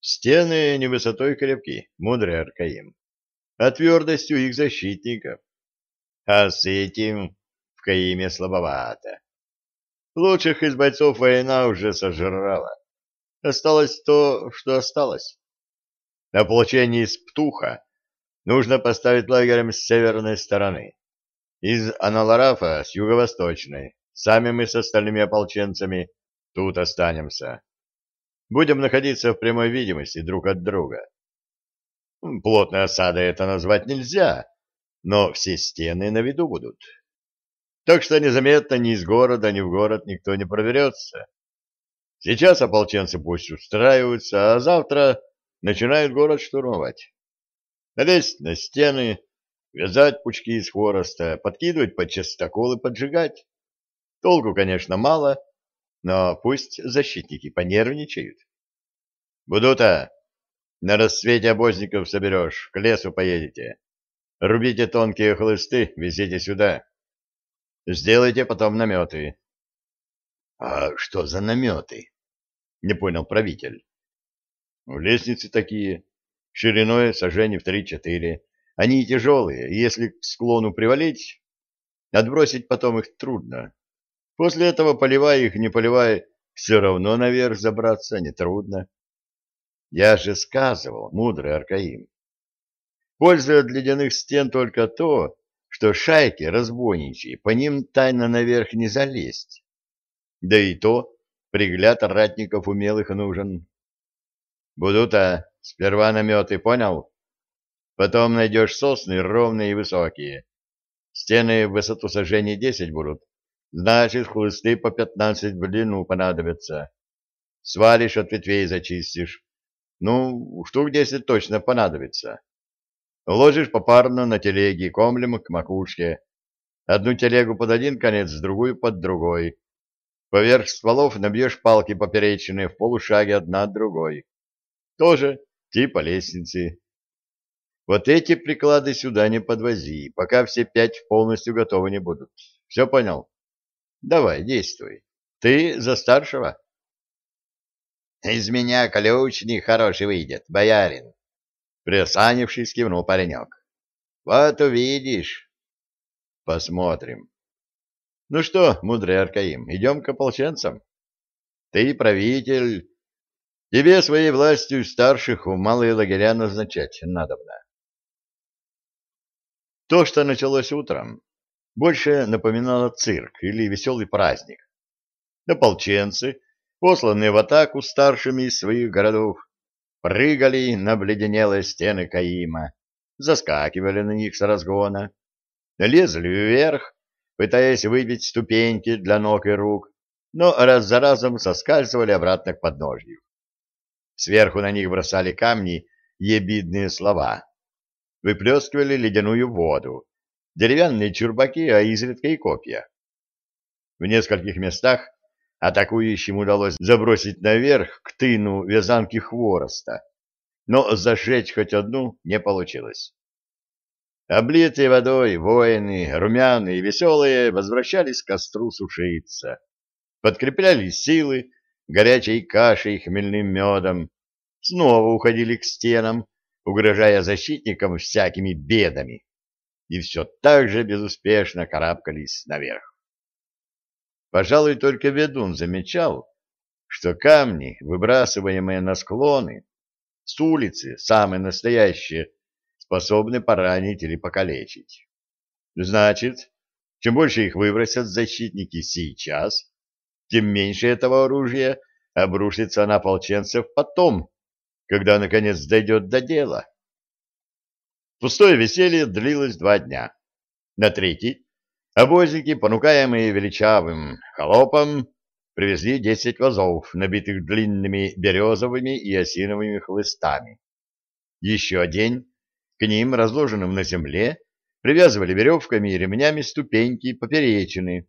Стены не высотой крепки, мудрый Аркаим, а твердостью их защитников. А с этим в Каиме слабовато. Лучших из бойцов война уже сожрала. Осталось то, что осталось. Ополчение из Птуха нужно поставить лагерем с северной стороны. Из Аналарафа с юго-восточной. Сами мы с остальными ополченцами тут останемся. Будем находиться в прямой видимости друг от друга. Плотной осадой это назвать нельзя, но все стены на виду будут. Так что незаметно ни из города, ни в город никто не проберется. Сейчас ополченцы пусть устраиваются, а завтра начинают город штурмовать. Лезть на стены, вязать пучки из хвороста, подкидывать под частокол и поджигать. Толку, конечно, мало, но пусть защитники понервничают. Будута, на рассвете обозников соберешь, к лесу поедете. Рубите тонкие хлысты, везите сюда. Сделайте потом наметы. — А что за наметы? — не понял правитель. — Лестницы такие, шириной сожжений в три-четыре. Они тяжелые, и если к склону привалить, отбросить потом их трудно. После этого, поливая их, не поливая, все равно наверх забраться нетрудно. Я же сказывал, мудрый Аркаим. Польза от ледяных стен только то, что шайки разбойничьи по ним тайно наверх не залезть. Да и то пригляд ратников умелых нужен. Будут-то сперва наметы, понял? Потом найдешь сосны ровные и высокие. Стены в высоту сожжения десять будут. Значит, хлысты по пятнадцать в длину понадобятся. Свалишь от ветвей зачистишь. Ну, штук десять точно понадобится. Ложишь попарно на телеге комлем к макушке. Одну телегу под один конец, другую под другой. Поверх стволов набьешь палки поперечные в полушаге одна от другой. Тоже типа лестницы. Вот эти приклады сюда не подвози, пока все пять полностью готовы не будут. Все понял? Давай, действуй. Ты за старшего. Из меня колючник хороший выйдет, боярин. Приосанившись, кивнул паренек. Вот увидишь. Посмотрим. Ну что, мудрый Аркаим, идем к ополченцам. Ты правитель. Тебе своей властью старших в малые лагеря назначать надобно. То, что началось утром, больше напоминало цирк или веселый праздник. Ополченцы, посланные в атаку старшими из своих городов, прыгали на обледенелые стены Каима, заскакивали на них с разгона, лезли вверх, пытаясь выбить ступеньки для ног и рук, но раз за разом соскальзывали обратно к подножью. Сверху на них бросали камни и обидные слова, выплескивали ледяную воду, деревянные чурбаки, а изредка и копья. В нескольких местах атакующим удалось забросить наверх к тыну вязанки хвороста, но зажечь хоть одну не получилось. Облитые водой воины, румяные и веселые, возвращались к костру сушиться, подкрепляли силы горячей кашей и хмельным медом, снова уходили к стенам, угрожая защитникам всякими бедами, и все так же безуспешно карабкались наверх. Пожалуй, только ведун замечал, что камни, выбрасываемые на склоны, с улицы, самые настоящие, способны поранить или покалечить. Значит, чем больше их выбросят защитники сейчас, тем меньше этого оружия обрушится на ополченцев потом, когда, наконец, дойдет до дела. Пустое веселье длилось два дня. На третий обозники, понукаемые величавым холопом, привезли десять вазов, набитых длинными березовыми и осиновыми хлыстами. Еще день к ним, разложенным на земле, привязывали веревками и ремнями ступеньки поперечины,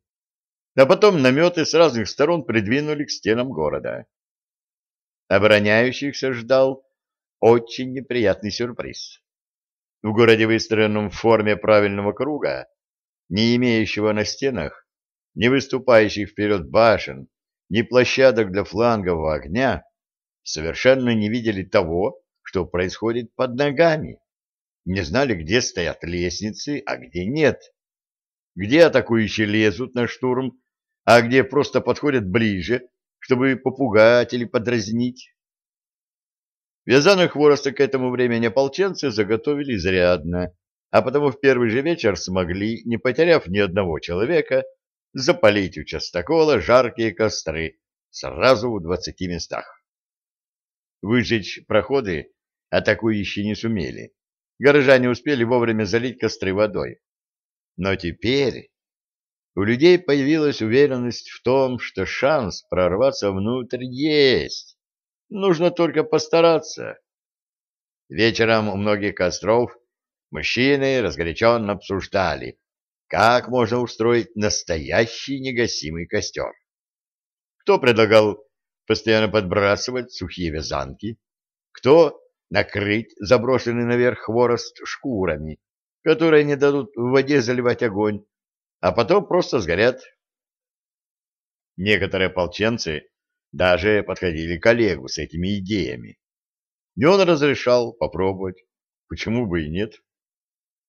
а потом наметы с разных сторон придвинули к стенам города. Обороняющихся ждал очень неприятный сюрприз. В городе, выстроенном в форме правильного круга, не имеющего на стенах, не выступающих вперед башен, ни площадок для флангового огня, совершенно не видели того, что происходит под ногами. Не знали, где стоят лестницы, а где нет. Где атакующие лезут на штурм, а где просто подходят ближе, чтобы попугать или подразнить. Вязаных хвороста к этому времени ополченцы заготовили изрядно, а потому в первый же вечер смогли, не потеряв ни одного человека, запалить у частокола жаркие костры сразу в двадцати местах. Выжечь проходы атакующие не сумели. Горожане успели вовремя залить костры водой. Но теперь у людей появилась уверенность в том, что шанс прорваться внутрь есть. Нужно только постараться. Вечером у многих костров мужчины разгоряченно обсуждали, как можно устроить настоящий негасимый костер. Кто предлагал постоянно подбрасывать сухие вязанки, кто накрыть заброшенный наверх хворост шкурами, которые не дадут в воде заливать огонь, а потом просто сгорят. Некоторые ополченцы даже подходили к Олегу с этими идеями. И он разрешал попробовать, почему бы и нет.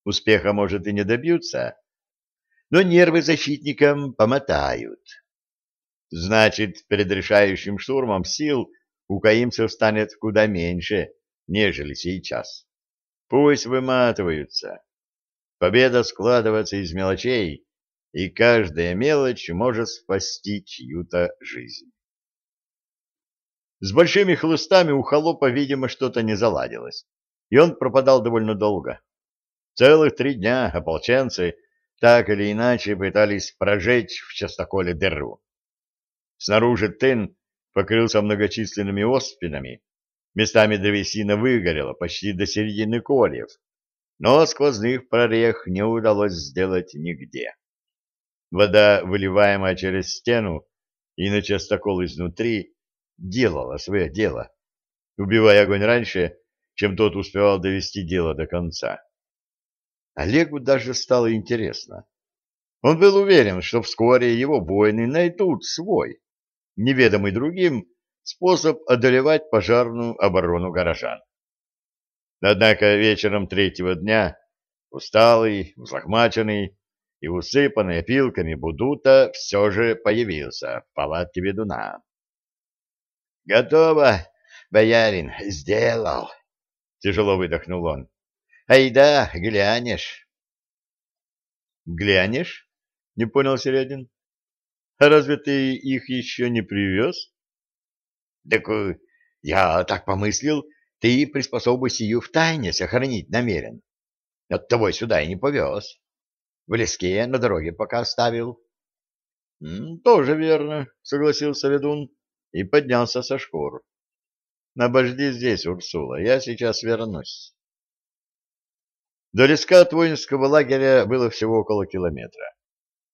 Успеха, может, и не добьются, но нервы защитникам помотают. Значит, перед решающим штурмом сил у каимцев станет куда меньше, нежели сейчас. Пусть выматываются. Победа складывается из мелочей, и каждая мелочь может спасти чью-то жизнь. С большими хлыстами у холопа, видимо, что-то не заладилось, и он пропадал довольно долго. Целых три дня ополченцы так или иначе пытались прожечь в частоколе дыру. Снаружи тын покрылся многочисленными оспинами, местами древесина выгорела почти до середины кольев, но сквозных прорех не удалось сделать нигде. Вода, выливаемая через стену и на частокол изнутри, делала свое дело, убивая огонь раньше, чем тот успевал довести дело до конца. Олегу даже стало интересно. Он был уверен, что вскоре его воины найдут свой, неведомый другим, способ одолевать пожарную оборону горожан. Однако вечером третьего дня, усталый, взлохмаченный, и усыпанный опилками Будута все же появился в палатке ведуна. — Готово, боярин, сделал, — тяжело выдохнул он. — Айда, глянешь. — Глянешь? — не понял Середин. — А разве ты их еще не привез? — Так я так помыслил, ты приспособу сию в тайне сохранить намерен. Оттого сюда и не повез. В леске на дороге пока оставил. — Тоже верно, — согласился ведун и поднялся со шкур. — Обожди здесь, Урсула, я сейчас вернусь. До леска от воинского лагеря было всего около километра.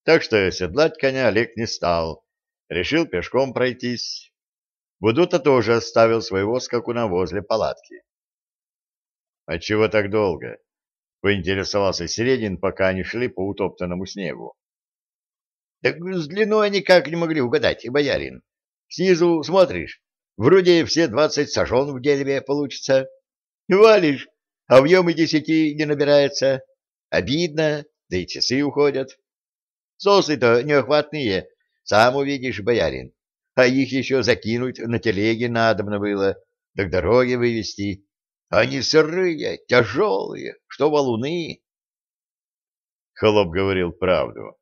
Так что седлать коня Олег не стал, решил пешком пройтись. Будута тоже оставил своего скакуна возле палатки. — А чего так долго? — поинтересовался Середин, пока они шли по утоптанному снегу. — Так с длиной никак не могли угадать, боярин. Снизу смотришь, вроде все двадцать сажен в дереве получится. Валишь, а объем и десяти не набирается. Обидно, да и часы уходят. Сосы-то неохватные, сам увидишь, боярин. А их еще закинуть на телеге надобно было, так дороги вывести. Они сырые, тяжелые, что валуны. Холоп говорил правду.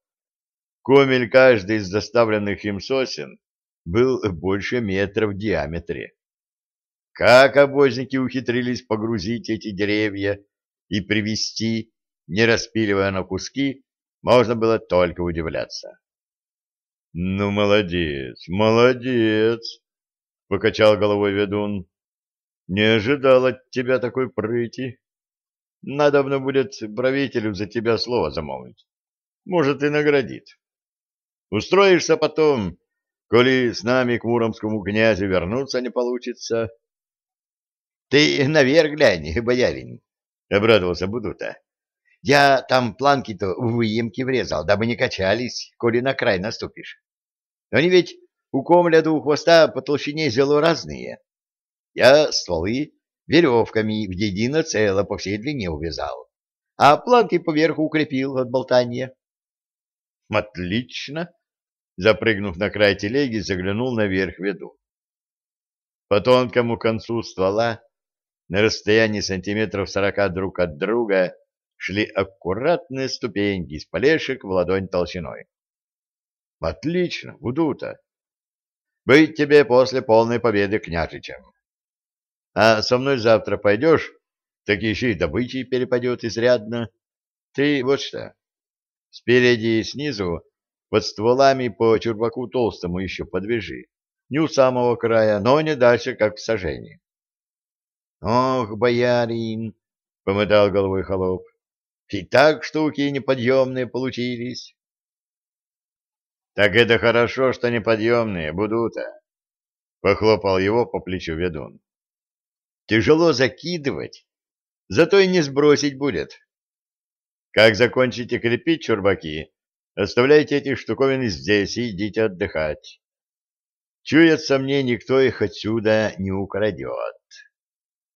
Комель каждый из доставленных им сосен был больше метра в диаметре. Как обозники ухитрились погрузить эти деревья и привезти, не распиливая на куски, можно было только удивляться. — Ну, молодец, молодец! — покачал головой ведун. Не ожидал от тебя такой прыти. Надобно будет правителю за тебя слово замолвить. Может, и наградит. Устроишься потом, коли с нами к муромскому князю вернуться не получится. — Ты наверх глянь, боярин, — обрадовался Будута. — Я там планки-то в выемки врезал, дабы не качались, коли на край наступишь. Они ведь у комля у хвоста по толщине зело разные. Я стволы веревками в едино цело по всей длине увязал, а планки поверху укрепил от болтания. Отлично. Запрыгнув на край телеги, заглянул наверх веду. По тонкому концу ствола, на расстоянии сантиметров сорока друг от друга, шли аккуратные ступеньки из полешек в ладонь толщиной. Отлично, Будута. Быть тебе после полной победы княжичем. А со мной завтра пойдешь, так еще и добычей перепадет изрядно. Ты вот что, спереди и снизу под стволами по чурбаку толстому еще подвяжи. Не у самого края, но не дальше, как в сажении. — Ох, боярин! — помотал головой холоп. — И так штуки неподъемные получились. — Так это хорошо, что неподъемные будут-то, — похлопал его по плечу ведун. — Тяжело закидывать, зато и не сбросить будет. Как закончите крепить чурбаки, оставляйте эти штуковины здесь и идите отдыхать. Чуется мне, никто их отсюда не украдет.